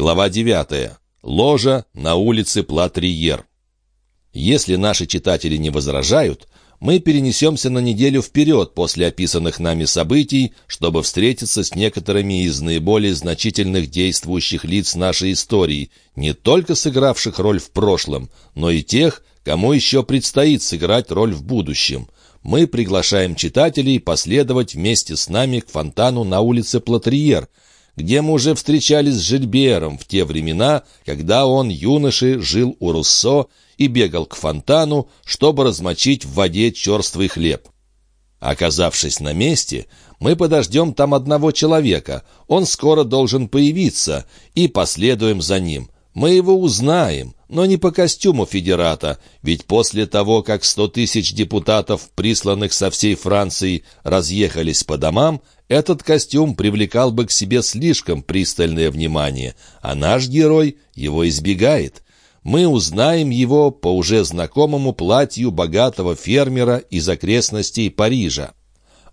Глава 9. Ложа на улице Платриер. Если наши читатели не возражают, мы перенесемся на неделю вперед после описанных нами событий, чтобы встретиться с некоторыми из наиболее значительных действующих лиц нашей истории, не только сыгравших роль в прошлом, но и тех, кому еще предстоит сыграть роль в будущем. Мы приглашаем читателей последовать вместе с нами к фонтану на улице Платриер, где мы уже встречались с Жильбером в те времена, когда он, юноши, жил у Руссо и бегал к фонтану, чтобы размочить в воде черствый хлеб. Оказавшись на месте, мы подождем там одного человека, он скоро должен появиться, и последуем за ним. Мы его узнаем, но не по костюму Федерата, ведь после того, как сто тысяч депутатов, присланных со всей Франции, разъехались по домам, этот костюм привлекал бы к себе слишком пристальное внимание, а наш герой его избегает мы узнаем его по уже знакомому платью богатого фермера из окрестностей Парижа.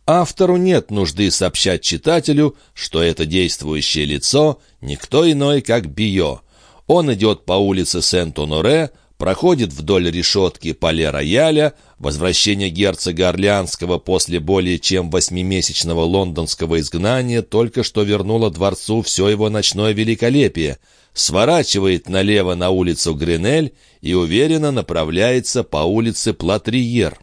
Автору нет нужды сообщать читателю, что это действующее лицо никто иной, как Био. Он идет по улице Сент-Оноре, проходит вдоль решетки Пале-Рояля, возвращение герцога Орлеанского после более чем восьмимесячного лондонского изгнания только что вернуло дворцу все его ночное великолепие – сворачивает налево на улицу Гренель и уверенно направляется по улице Платриер.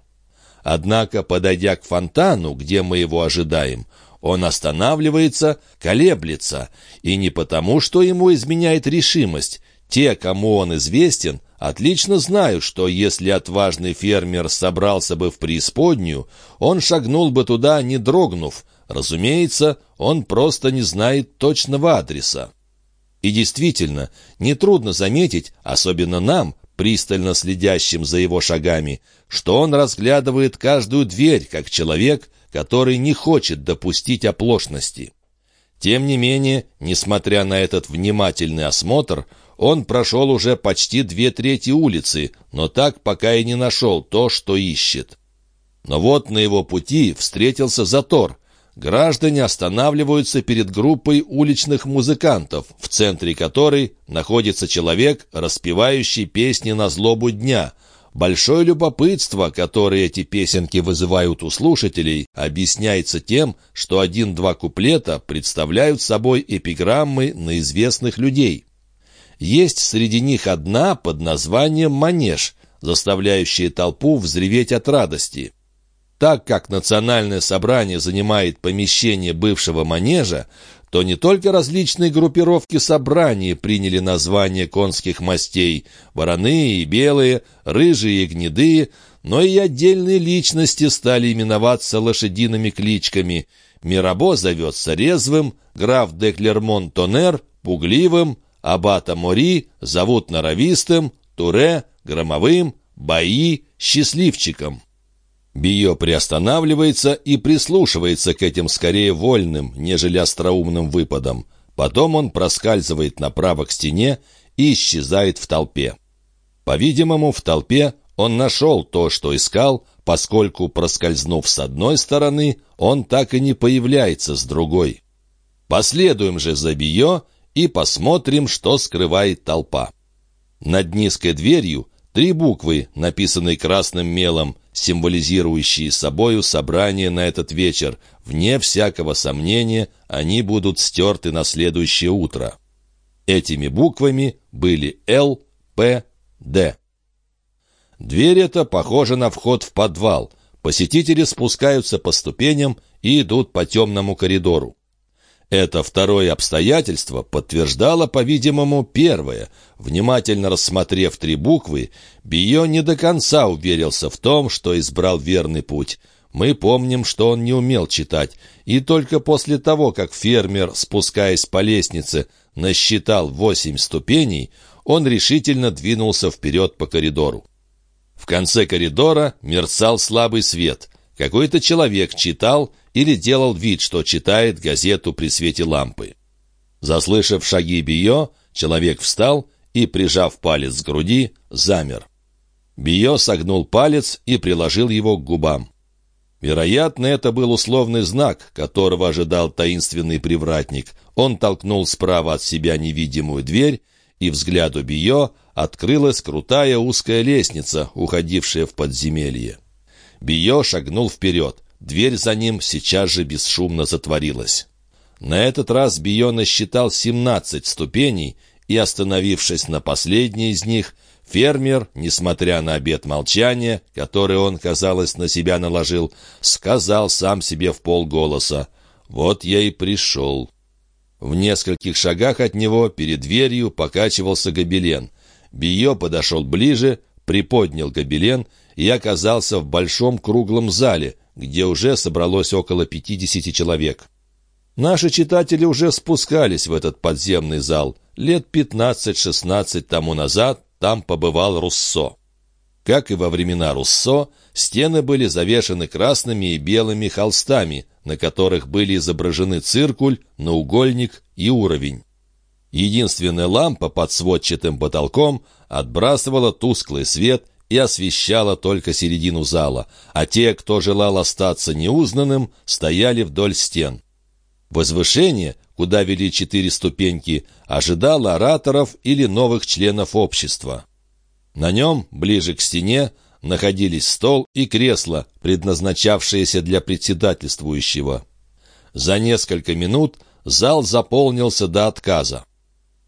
Однако, подойдя к фонтану, где мы его ожидаем, он останавливается, колеблется, и не потому, что ему изменяет решимость. Те, кому он известен, отлично знают, что если отважный фермер собрался бы в преисподнюю, он шагнул бы туда, не дрогнув. Разумеется, он просто не знает точного адреса. И действительно, нетрудно заметить, особенно нам, пристально следящим за его шагами, что он разглядывает каждую дверь, как человек, который не хочет допустить оплошности. Тем не менее, несмотря на этот внимательный осмотр, он прошел уже почти две трети улицы, но так пока и не нашел то, что ищет. Но вот на его пути встретился затор, граждане останавливаются перед группой уличных музыкантов, в центре которой находится человек, распевающий песни на злобу дня. Большое любопытство, которое эти песенки вызывают у слушателей, объясняется тем, что один-два куплета представляют собой эпиграммы на известных людей. Есть среди них одна под названием «Манеж», заставляющая толпу взреветь от радости. Так как национальное собрание занимает помещение бывшего манежа, то не только различные группировки собраний приняли название конских мастей – вороные и белые, рыжие и гнедые, но и отдельные личности стали именоваться лошадиными кличками. Мирабо зовется резвым, граф де Клермон-Тонер – пугливым, аббата Мори зовут норовистым, Туре – громовым, Баи – счастливчиком. Био приостанавливается и прислушивается к этим скорее вольным, нежели остроумным выпадам. Потом он проскальзывает направо к стене и исчезает в толпе. По-видимому, в толпе он нашел то, что искал, поскольку, проскользнув с одной стороны, он так и не появляется с другой. Последуем же за Био и посмотрим, что скрывает толпа. Над низкой дверью три буквы, написанные красным мелом, символизирующие собою собрание на этот вечер. Вне всякого сомнения, они будут стерты на следующее утро. Этими буквами были Л, П, Д. Дверь эта похожа на вход в подвал. Посетители спускаются по ступеням и идут по темному коридору. Это второе обстоятельство подтверждало, по-видимому, первое. Внимательно рассмотрев три буквы, Био не до конца уверился в том, что избрал верный путь. Мы помним, что он не умел читать, и только после того, как фермер, спускаясь по лестнице, насчитал восемь ступеней, он решительно двинулся вперед по коридору. В конце коридора мерцал слабый свет. Какой-то человек читал или делал вид, что читает газету при свете лампы. Заслышав шаги Био, человек встал и, прижав палец к груди, замер. Био согнул палец и приложил его к губам. Вероятно, это был условный знак, которого ожидал таинственный привратник. Он толкнул справа от себя невидимую дверь, и взгляду Био открылась крутая узкая лестница, уходившая в подземелье. Био шагнул вперед. Дверь за ним сейчас же бесшумно затворилась. На этот раз Био насчитал 17 ступеней, и, остановившись на последней из них, Фермер, несмотря на обет молчания, который он, казалось, на себя наложил, сказал сам себе в полголоса «Вот я и пришел». В нескольких шагах от него перед дверью покачивался гобелен. Био подошел ближе, приподнял гобелен и оказался в большом круглом зале, где уже собралось около пятидесяти человек. Наши читатели уже спускались в этот подземный зал. Лет пятнадцать-шестнадцать тому назад там побывал Руссо. Как и во времена Руссо, стены были завешаны красными и белыми холстами, на которых были изображены циркуль, наугольник и уровень. Единственная лампа под сводчатым потолком отбрасывала тусклый свет и освещала только середину зала, а те, кто желал остаться неузнанным, стояли вдоль стен. Возвышение, куда вели четыре ступеньки, ожидало ораторов или новых членов общества. На нем, ближе к стене, находились стол и кресло, предназначавшиеся для председательствующего. За несколько минут зал заполнился до отказа.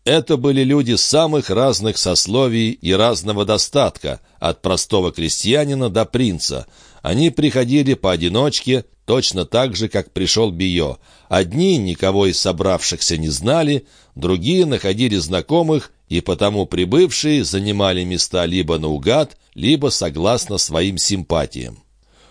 Это были люди самых разных сословий и разного достатка, от простого крестьянина до принца. Они приходили поодиночке, точно так же, как пришел Био. Одни никого из собравшихся не знали, другие находили знакомых, и потому прибывшие занимали места либо наугад, либо согласно своим симпатиям.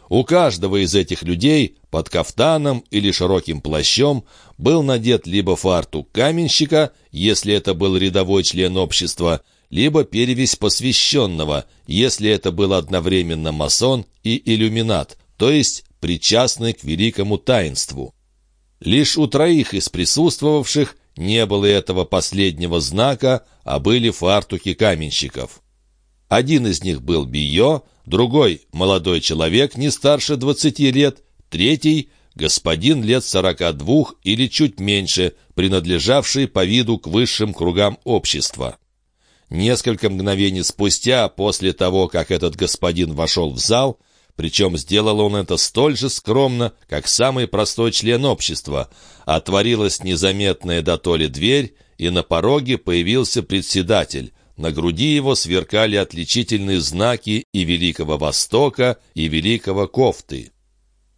У каждого из этих людей под кафтаном или широким плащом был надет либо фартук каменщика, если это был рядовой член общества, либо перевесь посвященного, если это был одновременно масон и иллюминат, то есть причастный к великому таинству. Лишь у троих из присутствовавших не было этого последнего знака, а были фартуки каменщиков. Один из них был Био, другой — молодой человек не старше двадцати лет, третий — господин лет сорока двух или чуть меньше, принадлежавший по виду к высшим кругам общества. Несколько мгновений спустя, после того, как этот господин вошел в зал, причем сделал он это столь же скромно, как самый простой член общества. Отворилась незаметная до дверь, и на пороге появился председатель. На груди его сверкали отличительные знаки и Великого Востока, и Великого Кофты.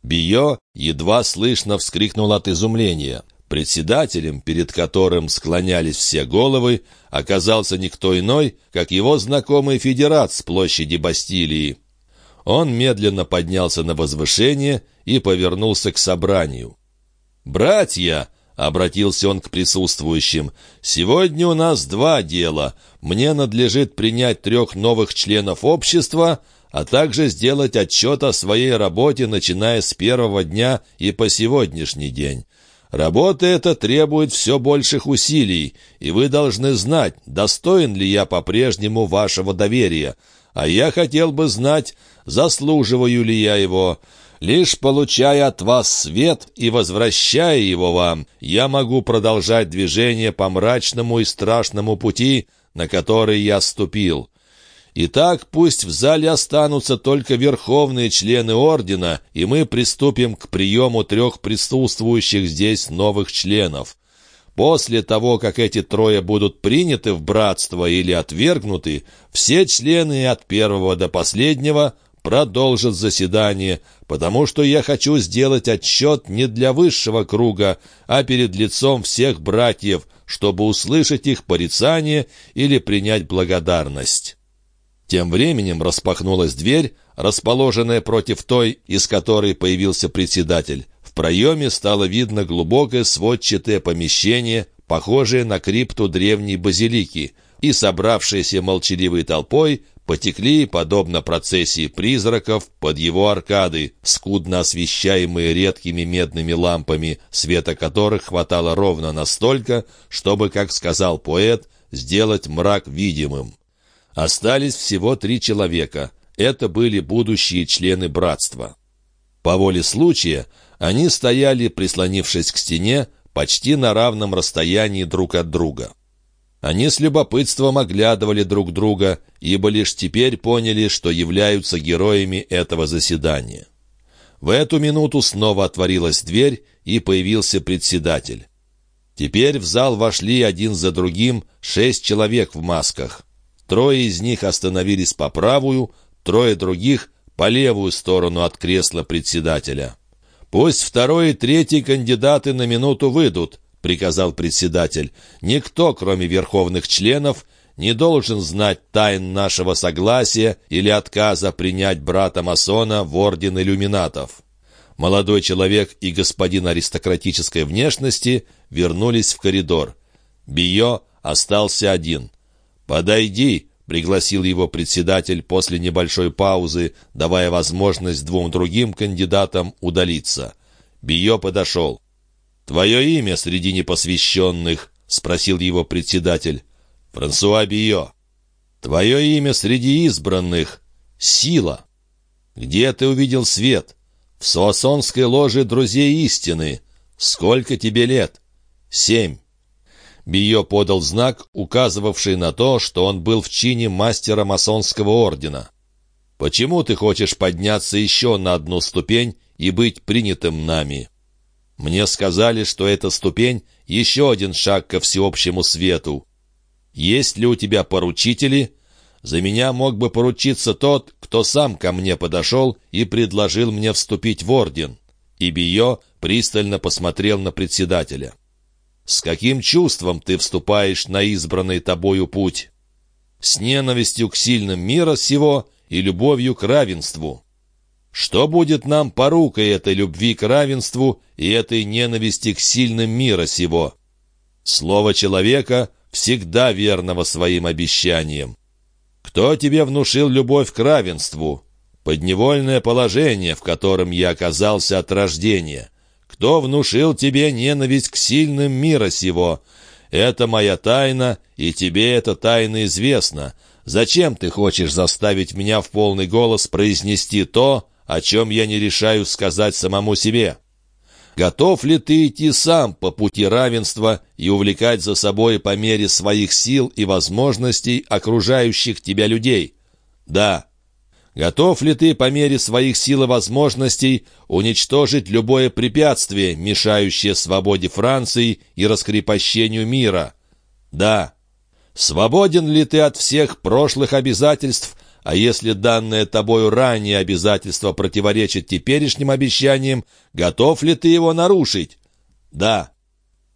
Био едва слышно вскрикнул от изумления. Председателем, перед которым склонялись все головы, оказался никто иной, как его знакомый федерат с площади Бастилии. Он медленно поднялся на возвышение и повернулся к собранию. «Братья!» — обратился он к присутствующим. «Сегодня у нас два дела. Мне надлежит принять трех новых членов общества, а также сделать отчет о своей работе, начиная с первого дня и по сегодняшний день. Работа эта требует все больших усилий, и вы должны знать, достоин ли я по-прежнему вашего доверия. А я хотел бы знать, заслуживаю ли я его. Лишь получая от вас свет и возвращая его вам, я могу продолжать движение по мрачному и страшному пути, на который я ступил. Итак, пусть в зале останутся только верховные члены ордена, и мы приступим к приему трех присутствующих здесь новых членов. После того, как эти трое будут приняты в братство или отвергнуты, все члены от первого до последнего продолжат заседание, потому что я хочу сделать отчет не для высшего круга, а перед лицом всех братьев, чтобы услышать их порицание или принять благодарность». Тем временем распахнулась дверь, расположенная против той, из которой появился председатель. В проеме стало видно глубокое сводчатое помещение, похожее на крипту древней базилики, и собравшиеся молчаливой толпой потекли, подобно процессии призраков, под его аркады, скудно освещаемые редкими медными лампами, света которых хватало ровно настолько, чтобы, как сказал поэт, сделать мрак видимым. Остались всего три человека. Это были будущие члены братства. По воле случая они стояли, прислонившись к стене, почти на равном расстоянии друг от друга. Они с любопытством оглядывали друг друга, ибо лишь теперь поняли, что являются героями этого заседания. В эту минуту снова отворилась дверь, и появился председатель. Теперь в зал вошли один за другим шесть человек в масках. Трое из них остановились по правую, трое других — по левую сторону от кресла председателя. «Пусть второй и третий кандидаты на минуту выйдут», — приказал председатель. «Никто, кроме верховных членов, не должен знать тайн нашего согласия или отказа принять брата-масона в орден иллюминатов». Молодой человек и господин аристократической внешности вернулись в коридор. Био остался один. «Подойди», — пригласил его председатель после небольшой паузы, давая возможность двум другим кандидатам удалиться. Био подошел. «Твое имя среди непосвященных?» — спросил его председатель. «Франсуа Био». «Твое имя среди избранных?» «Сила». «Где ты увидел свет?» «В Суассонской ложе друзей истины». «Сколько тебе лет?» «Семь». Био подал знак, указывавший на то, что он был в чине мастера масонского ордена. «Почему ты хочешь подняться еще на одну ступень и быть принятым нами?» Мне сказали, что эта ступень — еще один шаг ко всеобщему свету. Есть ли у тебя поручители? За меня мог бы поручиться тот, кто сам ко мне подошел и предложил мне вступить в орден». И Био пристально посмотрел на председателя. «С каким чувством ты вступаешь на избранный тобою путь?» «С ненавистью к сильным мира сего и любовью к равенству». Что будет нам порукой этой любви к равенству и этой ненависти к сильным мира сего? Слово человека всегда верного своим обещаниям. Кто тебе внушил любовь к равенству? Подневольное положение, в котором я оказался от рождения. Кто внушил тебе ненависть к сильным мира сего? Это моя тайна, и тебе эта тайна известна. Зачем ты хочешь заставить меня в полный голос произнести то, о чем я не решаюсь сказать самому себе. Готов ли ты идти сам по пути равенства и увлекать за собой по мере своих сил и возможностей окружающих тебя людей? Да. Готов ли ты по мере своих сил и возможностей уничтожить любое препятствие, мешающее свободе Франции и раскрепощению мира? Да. Свободен ли ты от всех прошлых обязательств, а если данное тобою ранее обязательство противоречит теперешним обещаниям, готов ли ты его нарушить? Да.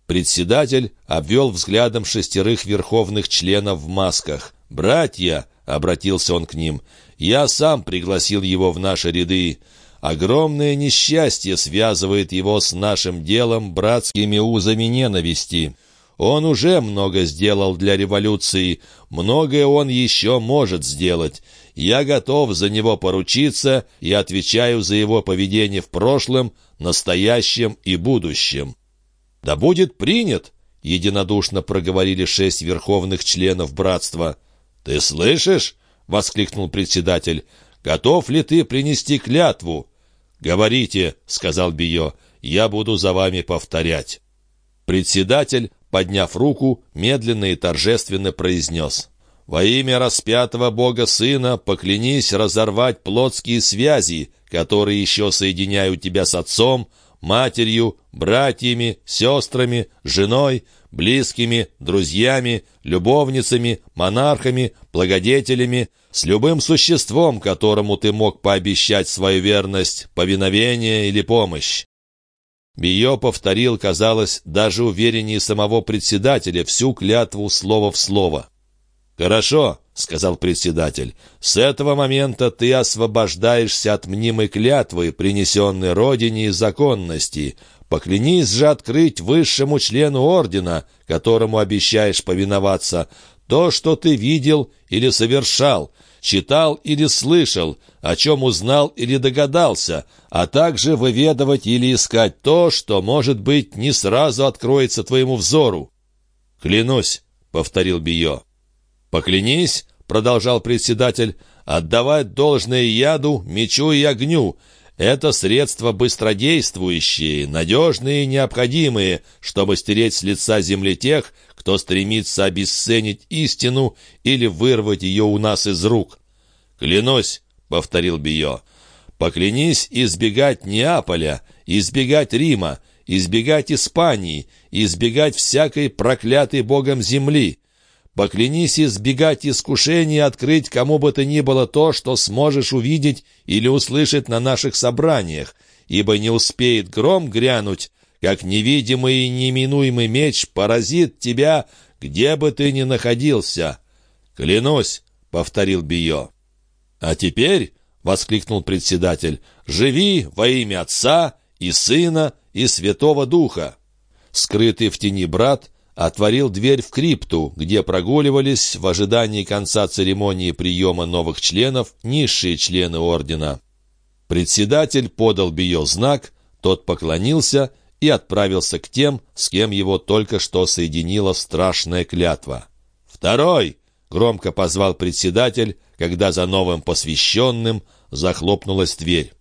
Председатель обвел взглядом шестерых верховных членов в масках. «Братья!» — обратился он к ним. «Я сам пригласил его в наши ряды. Огромное несчастье связывает его с нашим делом братскими узами ненависти». Он уже много сделал для революции, многое он еще может сделать. Я готов за него поручиться и отвечаю за его поведение в прошлом, настоящем и будущем». «Да будет принят!» — единодушно проговорили шесть верховных членов братства. «Ты слышишь?» — воскликнул председатель. «Готов ли ты принести клятву?» «Говорите», — сказал Био, — «я буду за вами повторять». Председатель подняв руку, медленно и торжественно произнес. «Во имя распятого Бога Сына поклянись разорвать плотские связи, которые еще соединяют тебя с отцом, матерью, братьями, сестрами, женой, близкими, друзьями, любовницами, монархами, благодетелями, с любым существом, которому ты мог пообещать свою верность, повиновение или помощь. Био повторил, казалось, даже увереннее самого председателя всю клятву слово в слово. «Хорошо», — сказал председатель, — «с этого момента ты освобождаешься от мнимой клятвы, принесенной Родине и законности. Поклянись же открыть высшему члену ордена, которому обещаешь повиноваться, то, что ты видел или совершал, читал или слышал, о чем узнал или догадался, а также выведывать или искать то, что, может быть, не сразу откроется твоему взору. «Клянусь», — повторил Био. «Поклянись», — продолжал председатель, — «отдавать должное яду, мечу и огню. Это средства быстродействующие, надежные и необходимые, чтобы стереть с лица земли тех, кто стремится обесценить истину или вырвать ее у нас из рук. «Клянусь», — повторил Био, — «поклянись избегать Неаполя, избегать Рима, избегать Испании, избегать всякой проклятой Богом земли. Поклянись избегать искушений открыть кому бы то ни было то, что сможешь увидеть или услышать на наших собраниях, ибо не успеет гром грянуть, как невидимый и неминуемый меч поразит тебя, где бы ты ни находился. «Клянусь», — повторил Био. «А теперь», — воскликнул председатель, — «живи во имя Отца и Сына и Святого Духа». Скрытый в тени брат отворил дверь в крипту, где прогуливались в ожидании конца церемонии приема новых членов низшие члены ордена. Председатель подал Био знак, тот поклонился и отправился к тем, с кем его только что соединила страшная клятва. «Второй!» — громко позвал председатель, когда за новым посвященным захлопнулась дверь.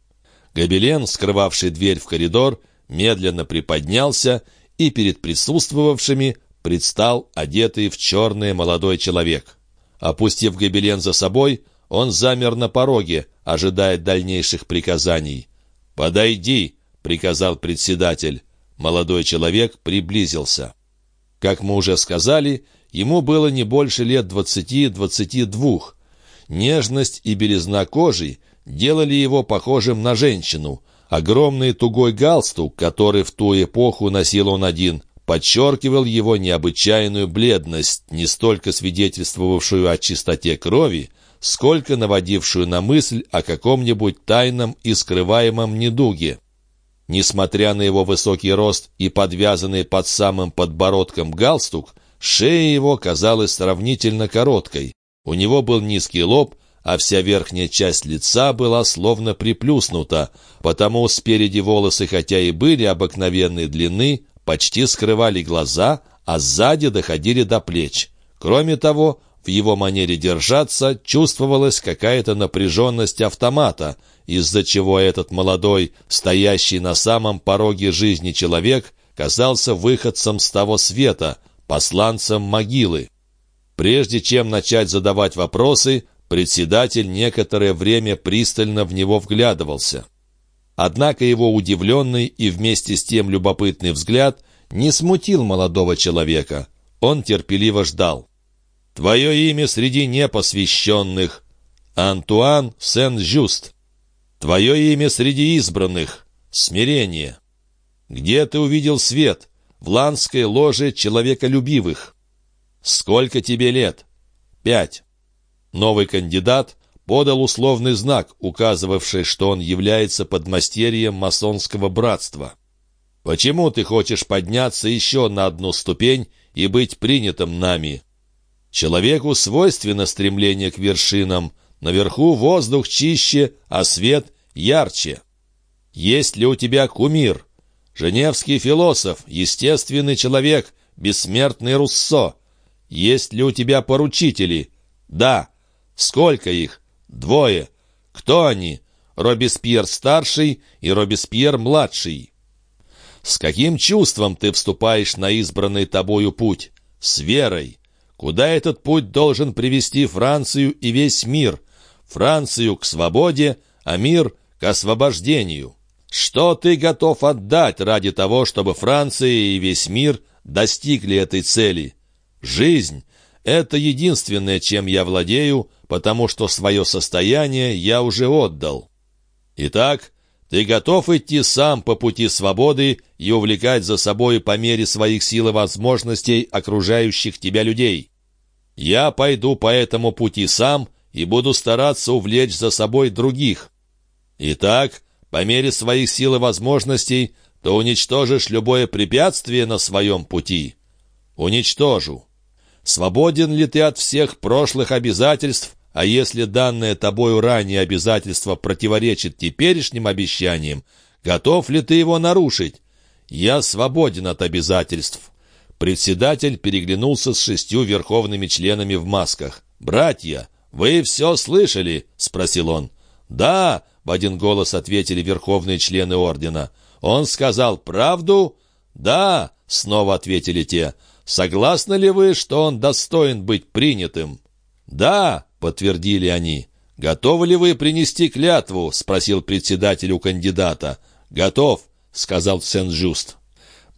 Гобелен, скрывавший дверь в коридор, медленно приподнялся и перед присутствовавшими предстал одетый в черное молодой человек. Опустив гобелен за собой, он замер на пороге, ожидая дальнейших приказаний. «Подойди!» — приказал председатель. Молодой человек приблизился. Как мы уже сказали, ему было не больше лет двадцати-двадцати двух. Нежность и белизна кожи делали его похожим на женщину, Огромный тугой галстук, который в ту эпоху носил он один, подчеркивал его необычайную бледность, не столько свидетельствовавшую о чистоте крови, сколько наводившую на мысль о каком-нибудь тайном и скрываемом недуге. Несмотря на его высокий рост и подвязанный под самым подбородком галстук, шея его казалась сравнительно короткой. У него был низкий лоб, а вся верхняя часть лица была словно приплюснута, потому спереди волосы, хотя и были обыкновенной длины, почти скрывали глаза, а сзади доходили до плеч. Кроме того, в его манере держаться чувствовалась какая-то напряженность автомата, из-за чего этот молодой, стоящий на самом пороге жизни человек, казался выходцем с того света, посланцем могилы. Прежде чем начать задавать вопросы, Председатель некоторое время пристально в него вглядывался. Однако его удивленный и вместе с тем любопытный взгляд не смутил молодого человека. Он терпеливо ждал. «Твое имя среди непосвященных. Антуан Сен-Жюст. Твое имя среди избранных. Смирение. Где ты увидел свет? В ланской ложе человеколюбивых. Сколько тебе лет? Пять. Новый кандидат подал условный знак, указывавший, что он является подмастерьем масонского братства. «Почему ты хочешь подняться еще на одну ступень и быть принятым нами?» Человеку свойственно стремление к вершинам. Наверху воздух чище, а свет ярче. Есть ли у тебя кумир? Женевский философ, естественный человек, бессмертный Руссо. Есть ли у тебя поручители? Да, Сколько их? Двое. Кто они? Робеспьер-старший и Робеспьер-младший. С каким чувством ты вступаешь на избранный тобою путь? С верой. Куда этот путь должен привести Францию и весь мир? Францию к свободе, а мир к освобождению. Что ты готов отдать ради того, чтобы Франция и весь мир достигли этой цели? Жизнь — это единственное, чем я владею, потому что свое состояние я уже отдал. Итак, ты готов идти сам по пути свободы и увлекать за собой по мере своих сил и возможностей окружающих тебя людей. Я пойду по этому пути сам и буду стараться увлечь за собой других. Итак, по мере своих сил и возможностей, то уничтожишь любое препятствие на своем пути. Уничтожу. Свободен ли ты от всех прошлых обязательств, а если данное тобою ранее обязательство противоречит теперешним обещаниям, готов ли ты его нарушить? Я свободен от обязательств. Председатель переглянулся с шестью верховными членами в масках. «Братья, вы все слышали?» — спросил он. «Да!» — в один голос ответили верховные члены ордена. «Он сказал правду?» «Да», — снова ответили те. «Согласны ли вы, что он достоин быть принятым?» «Да», — подтвердили они. «Готовы ли вы принести клятву?» — спросил председатель у кандидата. «Готов», — сказал Сен-Жуст.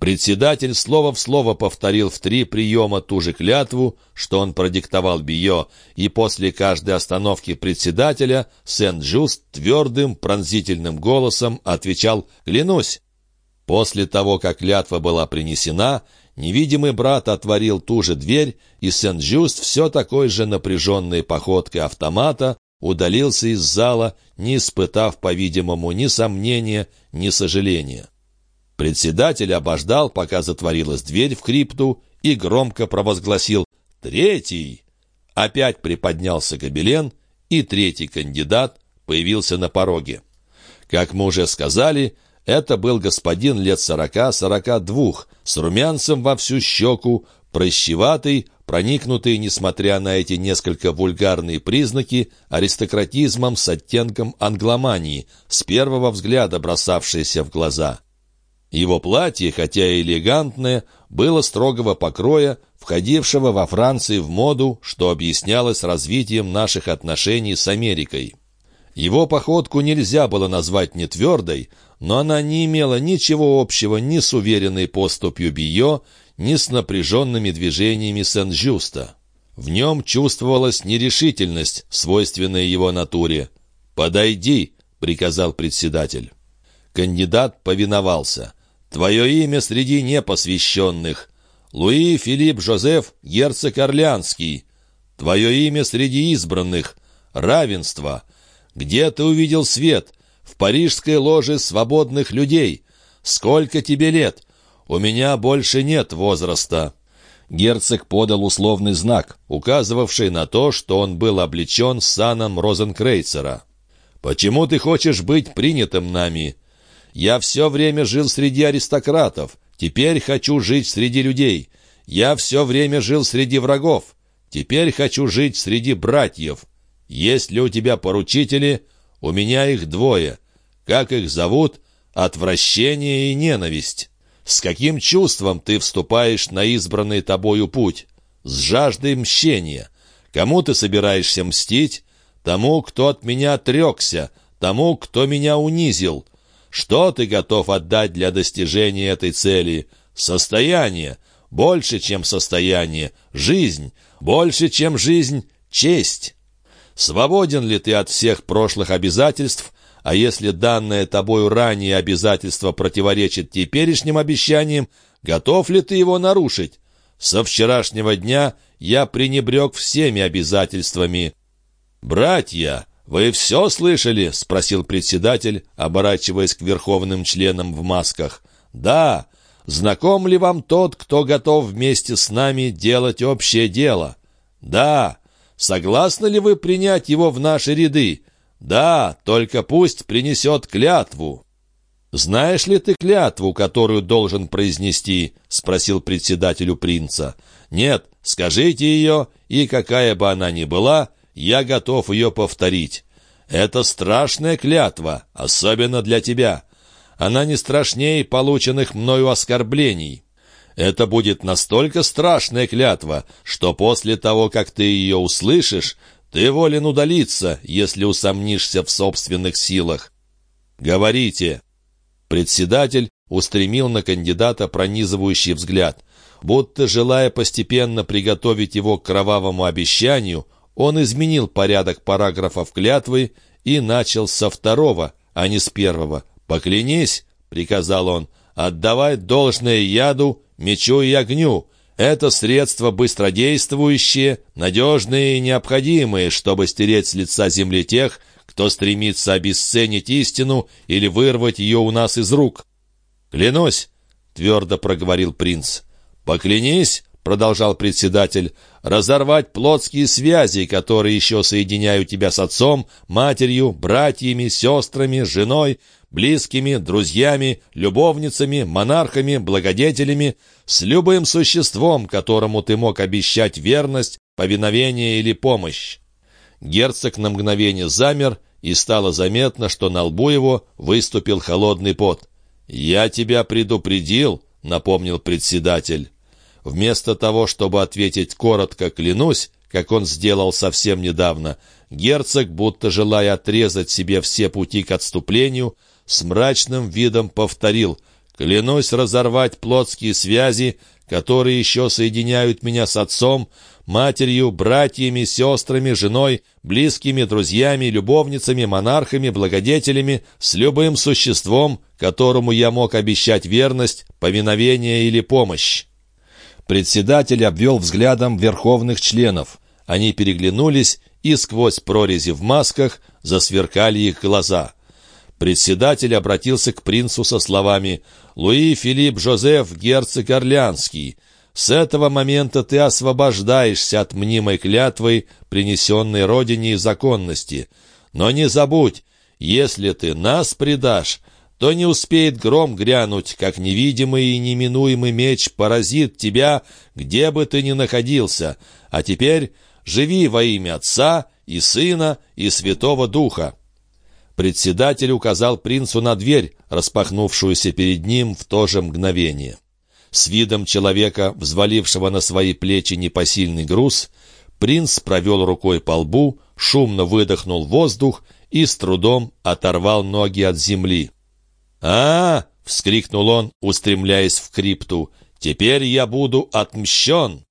Председатель слово в слово повторил в три приема ту же клятву, что он продиктовал Био, и после каждой остановки председателя Сен-Жуст твердым пронзительным голосом отвечал «Клянусь». После того, как клятва была принесена, невидимый брат отворил ту же дверь, и Сен-Жуст все такой же напряженной походкой автомата удалился из зала, не испытав, по-видимому, ни сомнения, ни сожаления. Председатель обождал, пока затворилась дверь в крипту, и громко провозгласил «Третий!». Опять приподнялся гобелен, и третий кандидат появился на пороге. Как мы уже сказали, это был господин лет сорока-сорока двух, с румянцем во всю щеку, прыщеватый, проникнутый, несмотря на эти несколько вульгарные признаки, аристократизмом с оттенком англомании, с первого взгляда бросавшийся в глаза. Его платье, хотя и элегантное, было строгого покроя, входившего во Франции в моду, что объяснялось развитием наших отношений с Америкой. Его походку нельзя было назвать не твердой, но она не имела ничего общего ни с уверенной поступью Био, ни с напряженными движениями Сен-Жюста. В нем чувствовалась нерешительность, свойственная его натуре. «Подойди», — приказал председатель. Кандидат повиновался. Твое имя среди непосвященных. Луи Филипп Жозеф, герцог Орлеанский. Твое имя среди избранных. Равенство. Где ты увидел свет? В парижской ложе свободных людей. Сколько тебе лет? У меня больше нет возраста». Герцог подал условный знак, указывавший на то, что он был облечен саном Розенкрейцера. «Почему ты хочешь быть принятым нами?» Я все время жил среди аристократов, теперь хочу жить среди людей. Я все время жил среди врагов, теперь хочу жить среди братьев. Есть ли у тебя поручители? У меня их двое. Как их зовут? Отвращение и ненависть. С каким чувством ты вступаешь на избранный тобою путь? С жаждой мщения. Кому ты собираешься мстить? Тому, кто от меня отрекся, тому, кто меня унизил, что ты готов отдать для достижения этой цели? Состояние. Больше, чем состояние. Жизнь. Больше, чем жизнь. Честь. Свободен ли ты от всех прошлых обязательств, а если данное тобою ранее обязательство противоречит теперешним обещаниям, готов ли ты его нарушить? Со вчерашнего дня я пренебрег всеми обязательствами. Братья, «Вы все слышали?» — спросил председатель, оборачиваясь к верховным членам в масках. «Да. Знаком ли вам тот, кто готов вместе с нами делать общее дело?» «Да. Согласны ли вы принять его в наши ряды?» «Да, только пусть принесет клятву». «Знаешь ли ты клятву, которую должен произнести?» — спросил председателю принца. «Нет, скажите ее, и какая бы она ни была, — я готов ее повторить. Это страшная клятва, особенно для тебя. Она не страшнее полученных мною оскорблений. Это будет настолько страшная клятва, что после того, как ты ее услышишь, ты волен удалиться, если усомнишься в собственных силах. Говорите. Председатель устремил на кандидата пронизывающий взгляд. Будто желая постепенно приготовить его к кровавому обещанию, он изменил порядок параграфов клятвы и начал со второго, а не с первого. «Поклянись», — приказал он, — «отдавай должное яду, мечу и огню. Это средства быстродействующие, надежные и необходимые, чтобы стереть с лица земли тех, кто стремится обесценить истину или вырвать ее у нас из рук». «Клянусь», — твердо проговорил принц. «Поклянись», — продолжал председатель, — «разорвать плотские связи, которые еще соединяют тебя с отцом, матерью, братьями, сестрами, женой, близкими, друзьями, любовницами, монархами, благодетелями, с любым существом, которому ты мог обещать верность, повиновение или помощь». Герцог на мгновение замер и стало заметно, что на лбу его выступил холодный пот. «Я тебя предупредил», — напомнил председатель. Вместо того, чтобы ответить коротко «клянусь», как он сделал совсем недавно, герцог, будто желая отрезать себе все пути к отступлению, с мрачным видом повторил «Клянусь разорвать плотские связи, которые еще соединяют меня с отцом, матерью, братьями, сестрами, женой, близкими, друзьями, любовницами, монархами, благодетелями, с любым существом, которому я мог обещать верность, повиновение или помощь». Председатель обвел взглядом верховных членов. Они переглянулись, и сквозь прорези в масках засверкали их глаза. Председатель обратился к принцу со словами «Луи Филипп Жозеф, герцог Орлянский, с этого момента ты освобождаешься от мнимой клятвы, принесенной родине и законности. Но не забудь, если ты нас предашь, то не успеет гром грянуть, как невидимый и неминуемый меч поразит тебя, где бы ты ни находился. А теперь живи во имя Отца и Сына и Святого Духа». Председатель указал принцу на дверь, распахнувшуюся перед ним в то же мгновение. С видом человека, взвалившего на свои плечи непосильный груз, принц провел рукой по лбу, шумно выдохнул воздух и с трудом оторвал ноги от земли. а, -а, -а вскрикнул он, устремляясь в крипту. «Теперь я буду отмщен!»